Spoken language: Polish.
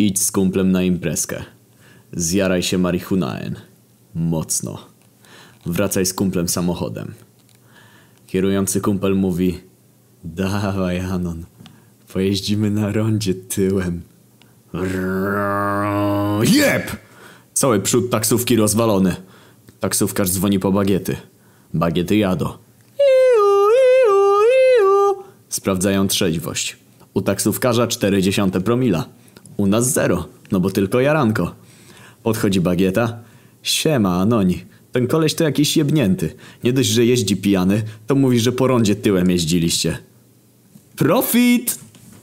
Idź z kumplem na imprezkę. Zjaraj się marihunaen. Mocno. Wracaj z kumplem samochodem. Kierujący kumpel mówi Dawaj Anon, pojeździmy na rondzie tyłem. Jep! Cały przód taksówki rozwalony. Taksówkarz dzwoni po bagiety. Bagiety iu. Sprawdzają trzeźwość. U taksówkarza 0,4 promila. U nas zero, no bo tylko jaranko. Podchodzi bagieta. Siema, Anoni. Ten koleś to jakiś jebnięty. Nie dość, że jeździ pijany, to mówi, że po rondzie tyłem jeździliście. Profit!